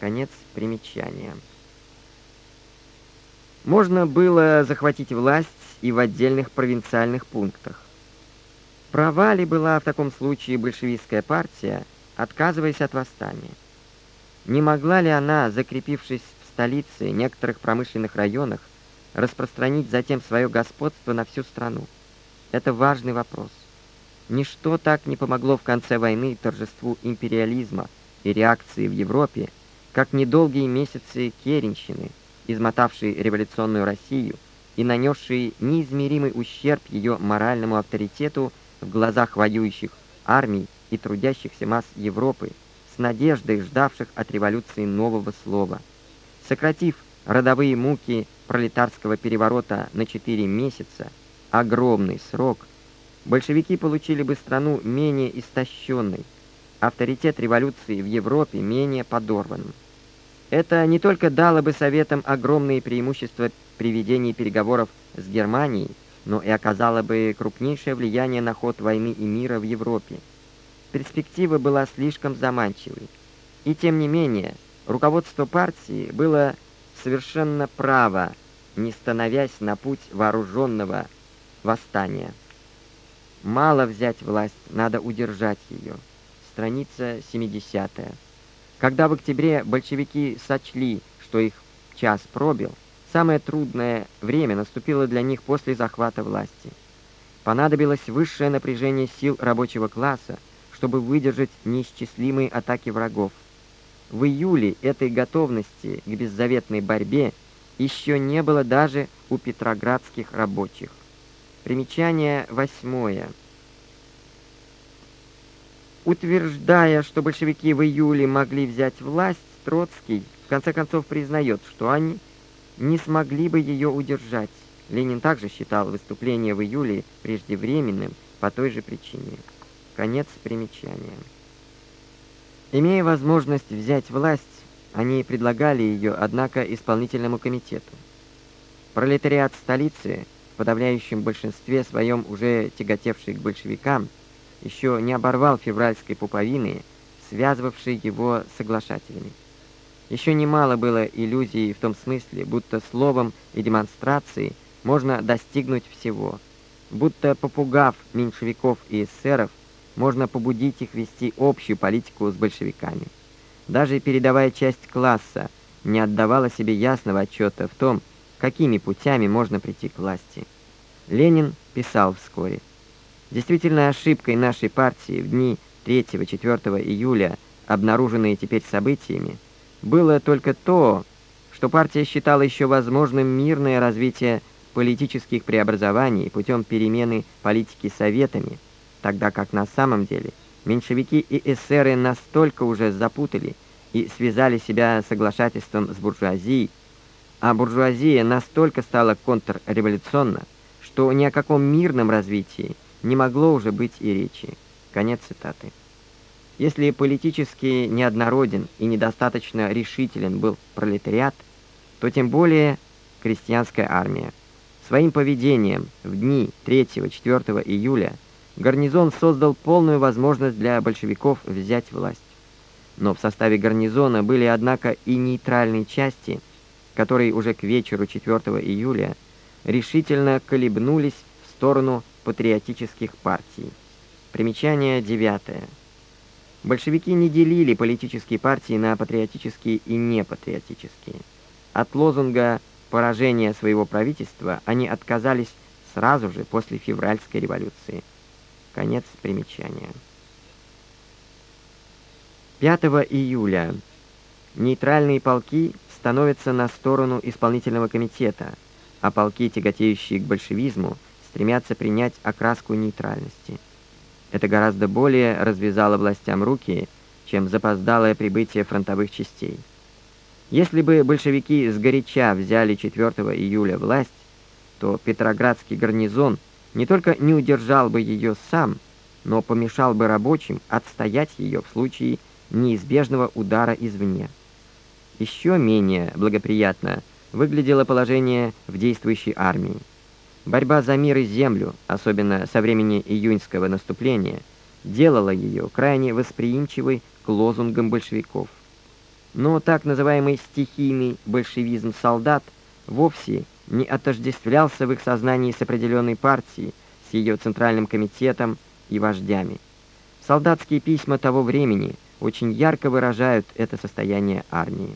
Конец примечания. Можно было захватить власть и в отдельных провинциальных пунктах. Права ли была в таком случае большевистская партия, отказываясь от восстания? Не могла ли она, закрепившись в столице, некоторых промышленных районах, распространить затем свое господство на всю страну? Это важный вопрос. Ничто так не помогло в конце войны торжеству империализма и реакции в Европе, как недолгие месяцы керенщины, измотавшие революционную Россию и нанесшие неизмеримый ущерб ее моральному авторитету в глазах воюющих армий и трудящихся масс Европы, с надеждой ждавших от революции нового слова. Сократив родовые муки пролетарского переворота на 4 месяца, огромный срок, большевики получили бы страну менее истощенной, авторитет революции в Европе менее подорванным. Это не только дало бы Советам огромные преимущества при ведении переговоров с Германией, но и оказало бы крупнейшее влияние на ход войны и мира в Европе. Перспектива была слишком заманчивой. И тем не менее, руководство партии было совершенно право, не становясь на путь вооруженного восстания. Мало взять власть, надо удержать ее. Страница 70 -я. Когда в октябре большевики сочли, что их час пробил, самое трудное время наступило для них после захвата власти. Понадобилось высшее напряжение сил рабочего класса, чтобы выдержать неисчислимые атаки врагов. В июле этой готовности к беззаветной борьбе еще не было даже у петроградских рабочих. Примечание восьмое. Утверждая, что большевики в июле могли взять власть, Троцкий в конце концов признает, что они не смогли бы ее удержать. Ленин также считал выступление в июле преждевременным по той же причине. Конец примечания. Имея возможность взять власть, они предлагали ее, однако, исполнительному комитету. Пролетариат столицы, в подавляющем большинстве своем уже тяготевший к большевикам, еще не оборвал февральской пуповины, связывавшей его соглашателями. Еще немало было иллюзий в том смысле, будто словом и демонстрацией можно достигнуть всего, будто попугав меньшевиков и эсеров, можно побудить их вести общую политику с большевиками. Даже передовая часть класса не отдавала себе ясного отчета в том, какими путями можно прийти к власти. Ленин писал вскоре – Действительно ошибкой нашей партии в дни 3-4 июля, обнаруженные теперь событиями, было только то, что партия считала еще возможным мирное развитие политических преобразований путем перемены политики советами, тогда как на самом деле меньшевики и эсеры настолько уже запутали и связали себя соглашательством с буржуазией, а буржуазия настолько стала контрреволюционна, что ни о каком мирном развитии не могло уже быть и речи. Конец цитаты. Если политически неоднороден и недостаточно решителен был пролетариат, то тем более крестьянская армия. Своим поведением в дни 3-4 июля гарнизон создал полную возможность для большевиков взять власть. Но в составе гарнизона были, однако, и нейтральные части, которые уже к вечеру 4 июля решительно колебнулись в сторону патриотических партий. Примечание девятое. Большевики не делили политические партии на патриотические и непатриотические. От лозунга поражения своего правительства они отказались сразу же после февральской революции. Конец примечания. 5 июля нейтральные полки становятся на сторону исполнительного комитета, а полки, тяготеющие к большевизму, стремятся принять окраску нейтральности. Это гораздо более развязало властям руки, чем запоздалое прибытие фронтовых частей. Если бы большевики сгоряча взяли 4 июля власть, то Петроградский гарнизон не только не удержал бы ее сам, но помешал бы рабочим отстоять ее в случае неизбежного удара извне. Еще менее благоприятно выглядело положение в действующей армии. Борьба за мир и землю, особенно со времени июньского наступления, делала ее крайне восприимчивой к лозунгам большевиков. Но так называемый стихийный большевизм солдат вовсе не отождествлялся в их сознании с определенной партией, с ее центральным комитетом и вождями. Солдатские письма того времени очень ярко выражают это состояние армии.